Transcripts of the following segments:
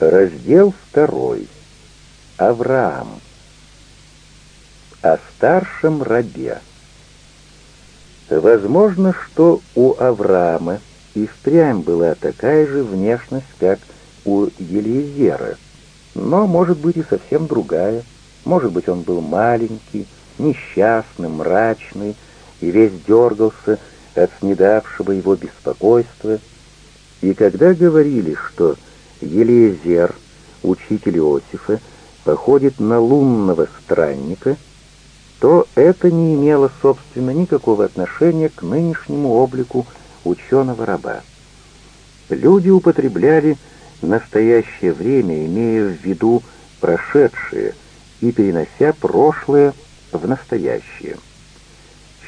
Раздел второй. Авраам. О старшем рабе. Возможно, что у Авраама и впрямь была такая же внешность, как у Елизера, но, может быть, и совсем другая. Может быть, он был маленький, несчастный, мрачный, и весь дергался от снедавшего его беспокойства. И когда говорили, что Елизер, учитель Иосифа, походит на лунного странника, то это не имело, собственно, никакого отношения к нынешнему облику ученого-раба. Люди употребляли настоящее время, имея в виду прошедшее и перенося прошлое в настоящее.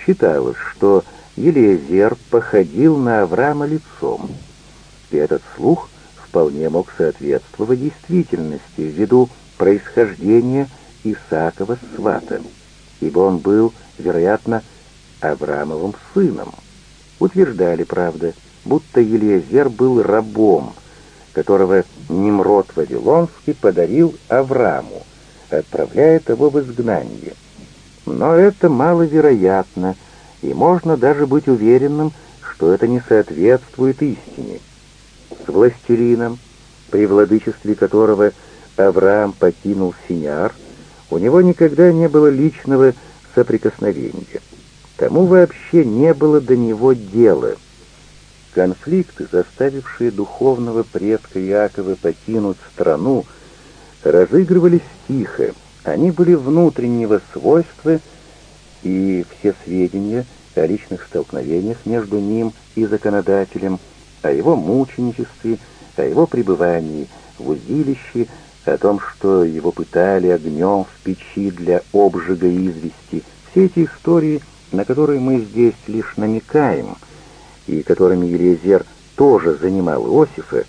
Считалось, что Елизер походил на Авраама лицом, и этот слух вполне мог соответствовать действительности ввиду происхождения Исаакова свата, ибо он был, вероятно, Авраамовым сыном. Утверждали, правда, будто Елиезер был рабом, которого Немрод Вавилонский подарил Аврааму, отправляя его в изгнание. Но это маловероятно, и можно даже быть уверенным, что это не соответствует истине властелином, при владычестве которого Авраам покинул Синяр, у него никогда не было личного соприкосновения. Тому вообще не было до него дела. Конфликты, заставившие духовного предка Иакова покинуть страну, разыгрывались тихо, они были внутреннего свойства, и все сведения о личных столкновениях между ним и законодателем – о его мученичестве, о его пребывании в узилище, о том, что его пытали огнем в печи для обжига извести. Все эти истории, на которые мы здесь лишь намекаем, и которыми Елизер тоже занимал Иосифа,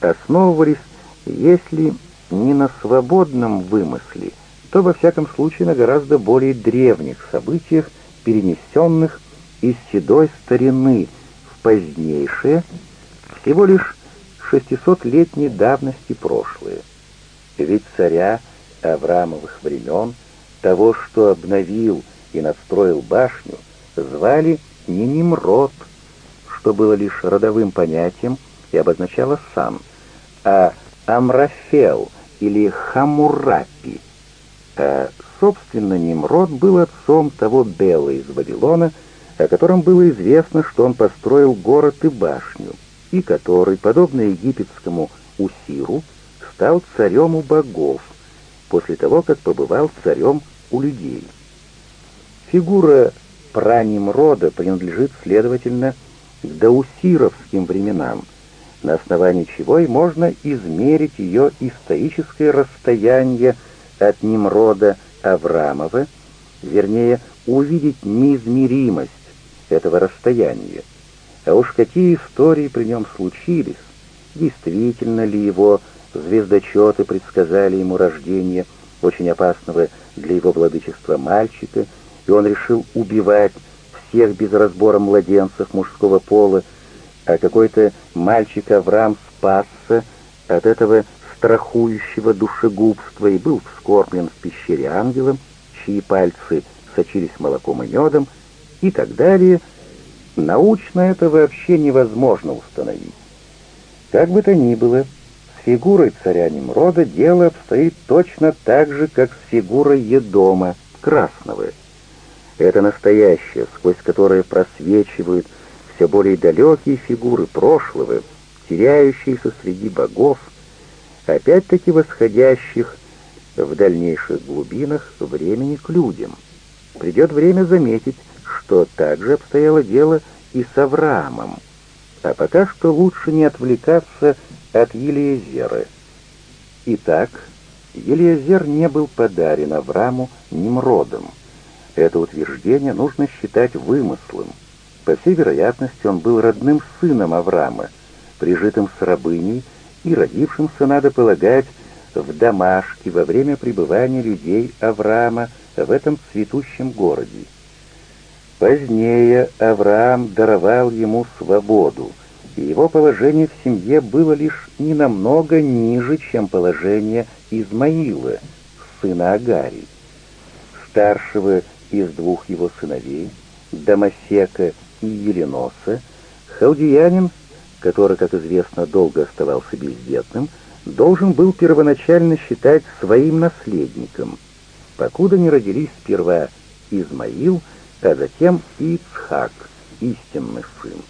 основывались, если не на свободном вымысле, то во всяком случае на гораздо более древних событиях, перенесенных из седой старины в позднейшее, всего лишь 600-летней давности прошлое. Ведь царя Авраамовых времен, того, что обновил и надстроил башню, звали не Немрод, что было лишь родовым понятием и обозначало сам, а Амрафел или Хамурапи. А, собственно, Немрод был отцом того Бела из Вавилона, о котором было известно, что он построил город и башню, и который, подобно египетскому Усиру, стал царем у богов, после того, как побывал царем у людей. Фигура Пранимрода принадлежит, следовательно, к доусировским временам, на основании чего и можно измерить ее историческое расстояние от Немрода Аврамова, вернее, увидеть неизмеримость этого расстояния. А уж какие истории при нем случились, действительно ли его звездочеты предсказали ему рождение очень опасного для его владычества мальчика, и он решил убивать всех без разбора младенцев мужского пола, а какой-то мальчик Авраам спасся от этого страхующего душегубства и был вскорблен в пещере ангелом, чьи пальцы сочились молоком и медом, и так далее — Научно это вообще невозможно установить. Как бы то ни было, с фигурой царя Немрода дело обстоит точно так же, как с фигурой Едома, Красного. Это настоящее, сквозь которое просвечивают все более далекие фигуры прошлого, теряющиеся среди богов, опять-таки восходящих в дальнейших глубинах времени к людям. Придет время заметить, что так же обстояло дело и с Авраамом. А пока что лучше не отвлекаться от Елиезера. Итак, Елиезер не был подарен Аврааму Немродом. Это утверждение нужно считать вымыслом. По всей вероятности, он был родным сыном Авраама, прижитым с рабыней и родившимся, надо полагать, в Дамашке во время пребывания людей Авраама в этом цветущем городе. Позднее Авраам даровал ему свободу, и его положение в семье было лишь ненамного ниже, чем положение Измаила, сына Агарий. Старшего из двух его сыновей, Дамасека и Еленоса, халдиянин, который, как известно, долго оставался бездетным, должен был первоначально считать своим наследником, покуда не родились сперва Измаил, а затем Ицхак, истинный сын.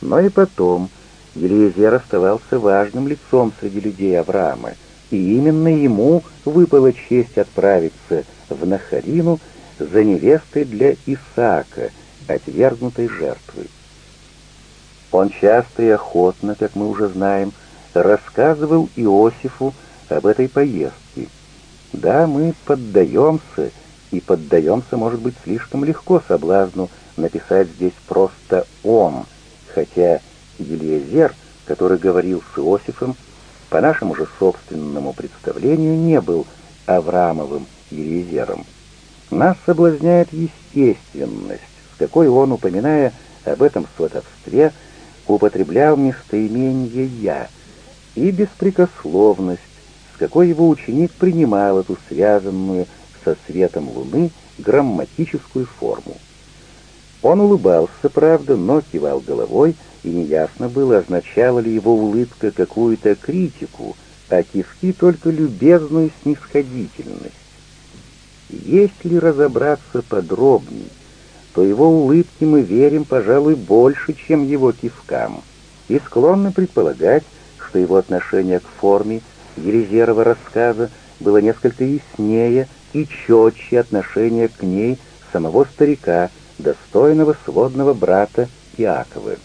Но и потом Елизер оставался важным лицом среди людей Авраама, и именно ему выпала честь отправиться в Нахарину за невестой для Исаака, отвергнутой жертвой. Он часто и охотно, как мы уже знаем, рассказывал Иосифу об этой поездке. Да, мы поддаемся, и поддаемся, может быть, слишком легко соблазну написать здесь просто «он», хотя Елиезер, который говорил с Иосифом, по нашему же собственному представлению не был Авраамовым Елиезером. Нас соблазняет естественность, с какой он, упоминая об этом сватовстве, употреблял местоимение «я», и беспрекословность, с какой его ученик принимал эту связанную со светом луны грамматическую форму. Он улыбался, правда, но кивал головой, и неясно было, означала ли его улыбка какую-то критику, а кивки только любезную снисходительность. Если разобраться подробней, то его улыбке мы верим, пожалуй, больше, чем его кивкам, и склонны предполагать, что его отношение к форме Елизерова рассказа было несколько яснее и четче отношения к ней самого старика, достойного сводного брата Иакова.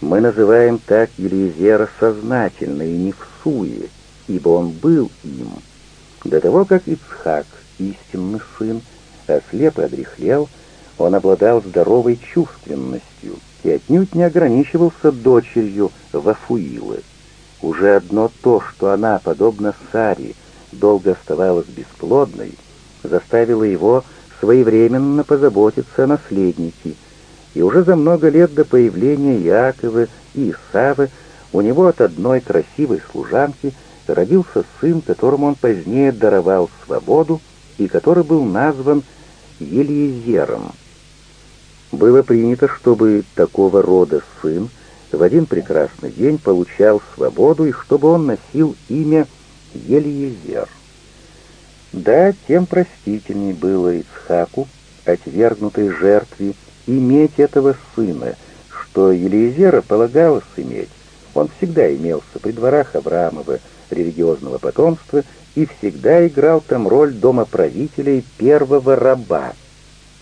Мы называем так Елизера сознательно и не в суе, ибо он был им. До того, как Ицхак, истинный сын, ослеп и одряхлел, он обладал здоровой чувственностью и отнюдь не ограничивался дочерью Вафуилы. Уже одно то, что она, подобно Саре, долго оставалась бесплодной, заставило его своевременно позаботиться о наследнике, и уже за много лет до появления Якова и Исавы у него от одной красивой служанки родился сын, которому он позднее даровал свободу и который был назван Елиезером. Было принято, чтобы такого рода сын в один прекрасный день получал свободу и чтобы он носил имя Елиезер. Да, тем простительней было Ицхаку, отвергнутой жертве, иметь этого сына, что Елиезера полагалось иметь. Он всегда имелся при дворах Авраамова религиозного потомства и всегда играл там роль домоправителя и первого раба.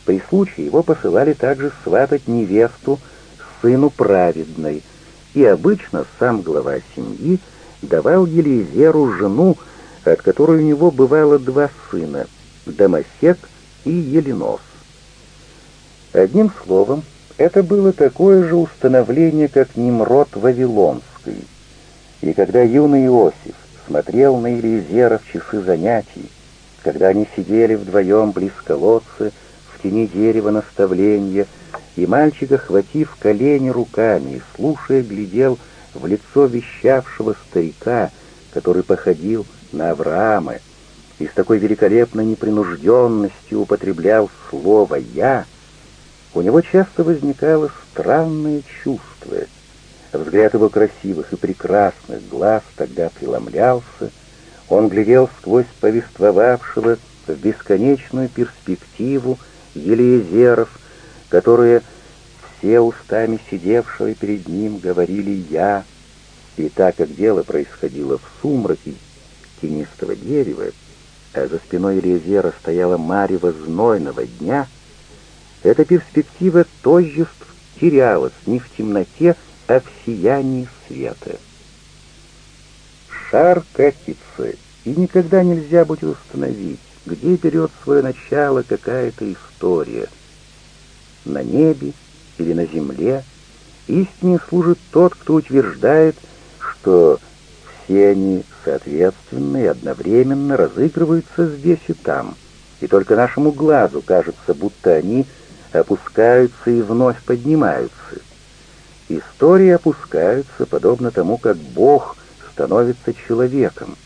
При случае его посылали также сватать невесту сыну праведной, и обычно сам глава семьи давал Елизеру жену, от которой у него бывало два сына — Дамасек и Еленос. Одним словом, это было такое же установление, как Немрод Вавилонский. И когда юный Иосиф смотрел на Елизера в часы занятий, когда они сидели вдвоем близ колодца, в тени дерева наставления, и мальчик, охватив колени руками и слушая, глядел в лицо вещавшего старика, который походил на Авраама, и с такой великолепной непринужденностью употреблял слово «я», у него часто возникало странное чувство. Взгляд его красивых и прекрасных глаз тогда преломлялся, он глядел сквозь повествовавшего в бесконечную перспективу Елиезеров, которые все устами сидевшего перед ним говорили «я», и так как дело происходило в сумраке тенистого дерева, а за спиной Елизера стояла марево знойного дня, эта перспектива тождеств терялась не в темноте, а в сиянии света. Шар катится, и никогда нельзя будет установить, где берет свое начало какая-то история. На небе или на земле истине служит тот, кто утверждает, что все они соответственно и одновременно разыгрываются здесь и там, и только нашему глазу кажется, будто они опускаются и вновь поднимаются. Истории опускаются, подобно тому, как Бог становится человеком.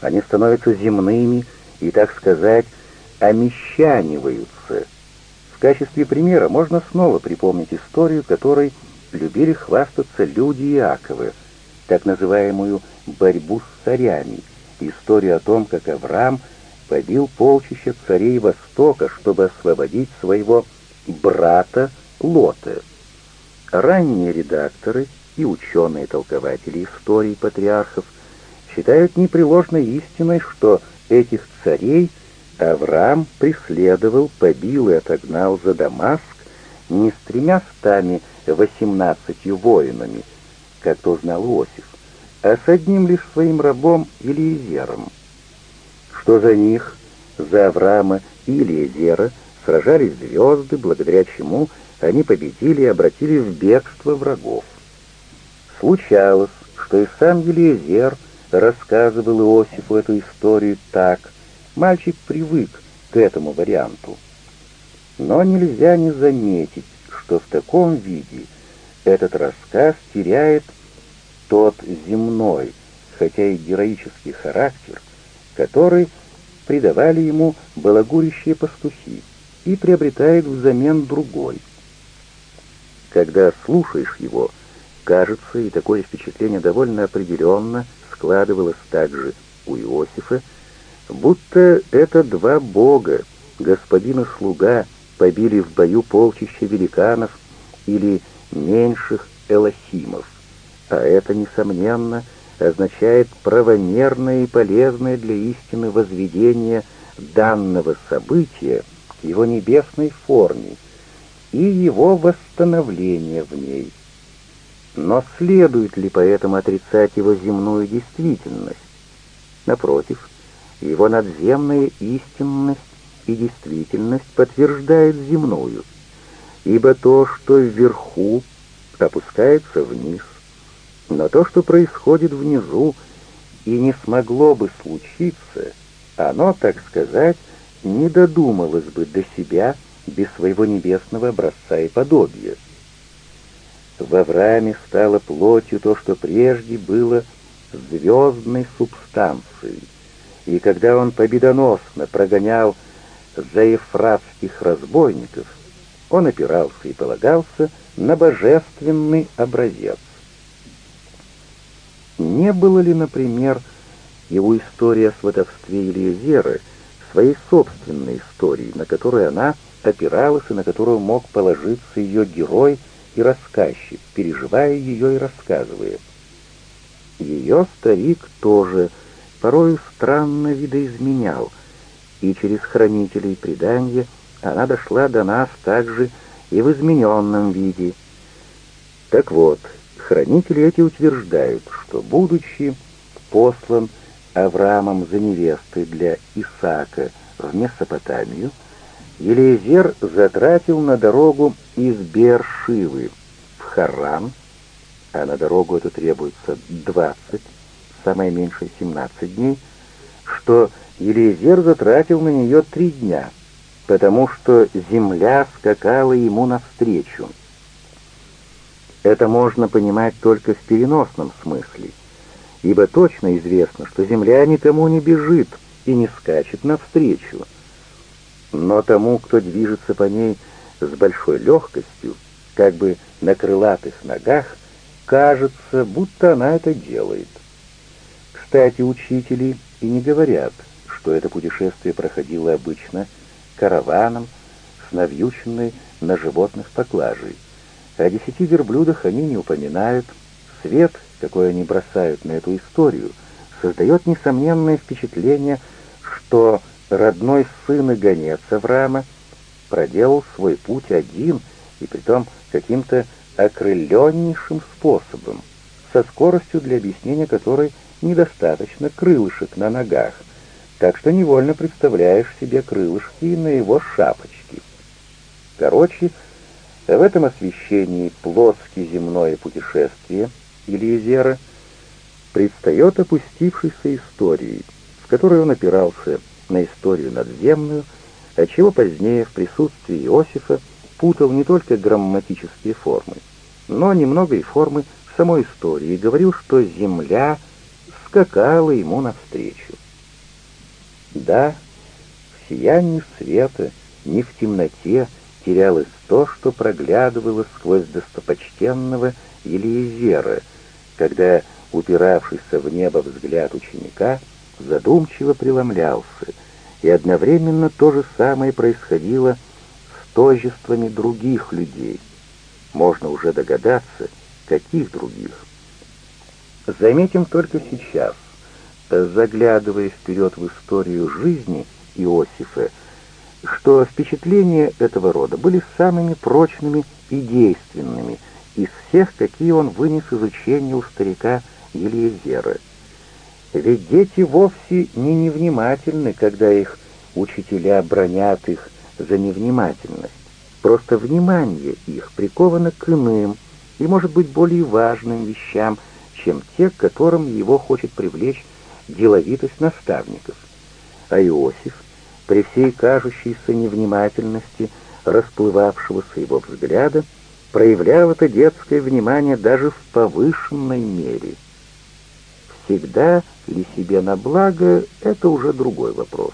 Они становятся земными и, так сказать, омещаниваются. Качестве примера можно снова припомнить историю, которой любили хвастаться люди Иаковы, так называемую «борьбу с царями», историю о том, как Авраам побил полчища царей Востока, чтобы освободить своего брата Лота. Ранние редакторы и ученые-толкователи истории патриархов считают непреложной истиной, что этих царей Авраам преследовал, побил и отогнал за Дамаск не с тремя стами восемнадцатью воинами, как то знал Иосиф, а с одним лишь своим рабом Илиезером. Что за них, за Авраама и Илиезера, сражались звезды, благодаря чему они победили и обратили в бегство врагов. Случалось, что и сам Елизер рассказывал Иосифу эту историю так. Мальчик привык к этому варианту. Но нельзя не заметить, что в таком виде этот рассказ теряет тот земной, хотя и героический характер, который придавали ему балагурящие пастухи, и приобретает взамен другой. Когда слушаешь его, кажется, и такое впечатление довольно определенно складывалось также у Иосифа, будто это два бога, господин и слуга, побили в бою полчища великанов или меньших элохимов а это, несомненно, означает правомерное и полезное для истины возведение данного события к его небесной форме и его восстановление в ней. Но следует ли поэтому отрицать его земную действительность? Напротив, его надземная истинность и действительность подтверждает земную, ибо то, что вверху, опускается вниз, но то, что происходит внизу, и не смогло бы случиться, оно, так сказать, не додумалось бы до себя без своего небесного образца и подобия. В Аврааме стало плотью то, что прежде было звездной субстанцией, и когда он победоносно прогонял заефратских разбойников, он опирался и полагался на божественный образец. Не было ли, например, его история о сватовстве Елизеры своей собственной историей, на которую она опиралась и на которую мог положиться ее герой и рассказчик, переживая ее и рассказывая. Ее старик тоже порою странно видоизменял, и через хранителей предания она дошла до нас также и в измененном виде. Так вот, Хранители эти утверждают, что, будучи послан Авраамом за невестой для Исаака в Месопотамию, Елизер затратил на дорогу из Бершивы в Харан, а на дорогу это требуется 20, самое меньшее 17 дней, что Елизер затратил на нее три дня, потому что земля скакала ему навстречу. Это можно понимать только в переносном смысле, ибо точно известно, что Земля никому не бежит и не скачет навстречу. Но тому, кто движется по ней с большой легкостью, как бы на крылатых ногах, кажется, будто она это делает. Кстати, учители и не говорят, что это путешествие проходило обычно караваном с навьюченной на животных поклажей. О десяти верблюдах они не упоминают. Свет, какой они бросают на эту историю, создает несомненное впечатление, что родной сын и гонец Авраама проделал свой путь один, и притом каким-то окрыленнейшим способом, со скоростью для объяснения которой недостаточно крылышек на ногах, так что невольно представляешь себе крылышки на его шапочке. Короче, в этом освещении плоский земное путешествие Елизера предстает опустившейся историей, в которой он опирался на историю надземную, отчего позднее в присутствии Иосифа путал не только грамматические формы, но немного и формы самой истории, и говорил, что земля скакала ему навстречу. Да, в сиянии света, не в темноте, терялось то, что проглядывало сквозь достопочтенного Елизера, когда, упиравшийся в небо взгляд ученика, задумчиво преломлялся, и одновременно то же самое происходило с тожествами других людей. Можно уже догадаться, каких других. Заметим только сейчас, заглядывая вперед в историю жизни Иосифа, что впечатления этого рода были самыми прочными и действенными из всех, какие он вынес из учения у старика Елизера. Ведь дети вовсе не невнимательны, когда их учителя бронят их за невнимательность. Просто внимание их приковано к иным и, может быть, более важным вещам, чем те, к которым его хочет привлечь деловитость наставников. А Иосиф, при всей кажущейся невнимательности расплывавшегося его взгляда, проявлял это детское внимание даже в повышенной мере. Всегда ли себе на благо — это уже другой вопрос.